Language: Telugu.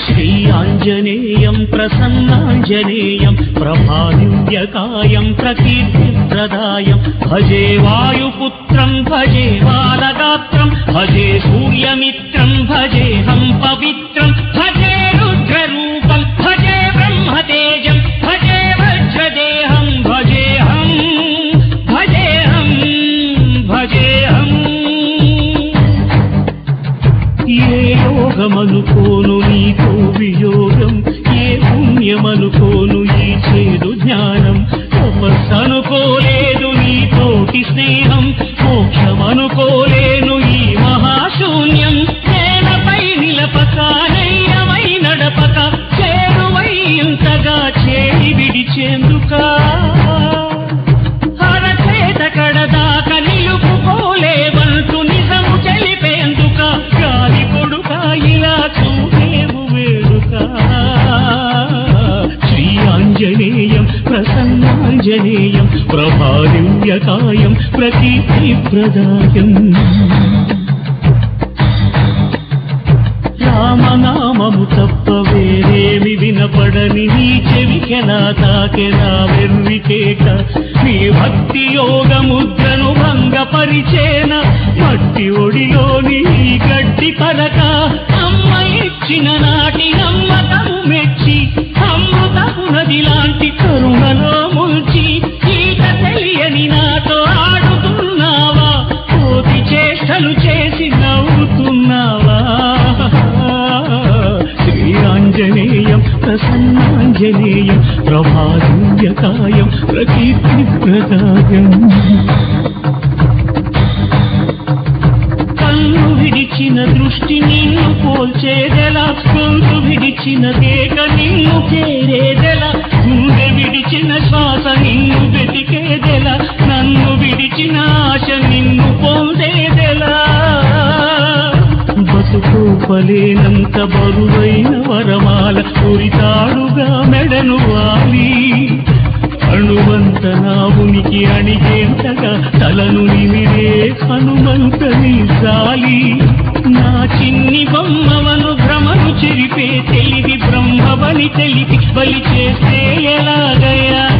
శ్రీ ఆంజనేయం ప్రసన్నాంజనేయం ప్రభాదివ్యకాయం ప్రకీర్తిప్రదాయం. భజే వాయుపుత్రం భజే బాలగాత్రం భజే సూర్యమిత్రం భజేహం పవిత్ర యోగమనుకోను నీకు వియోగ. ప్రభాదివ్యకాయం ప్రకీర్తి ప్రదాయం రామనామము తప్ప వేరేమి వినపడని నీ చెవికెలా తాకెలా వెర్రికేక నీ భక్తి యోగ ముద్రను భంగపరిచేన మట్టి ఒడిలోని గడ్డి పలక అమ్మ ఇచ్చిన నాటి నమ్మకము మెచ్చి ఆంజనేయం ప్రభాదివ్యకాయం ప్రకీర్తి ప్రదాయం. కళ్ళు విడిచిన దృష్టి నిన్ను పోల్చేదెలా? గొంతు విడిచిన దేక నిన్ను చేరేదెలా? గుండె విడిచిన శ్వాస నిన్ను వెతికేదెలా మోపలేనంత బరువైన వరమాల కురితాడుగా మెడను వాలి. అణువంత నా ఉనికి అణిగేంతగా తలను నిమిరే హనుమంత నిజాలి. నా చిన్ని బొమ్మవను భ్రమను చెరిపే తెలివి బ్రహ్మవని తెలిపి బలి చేస్తే ఎలాగయా?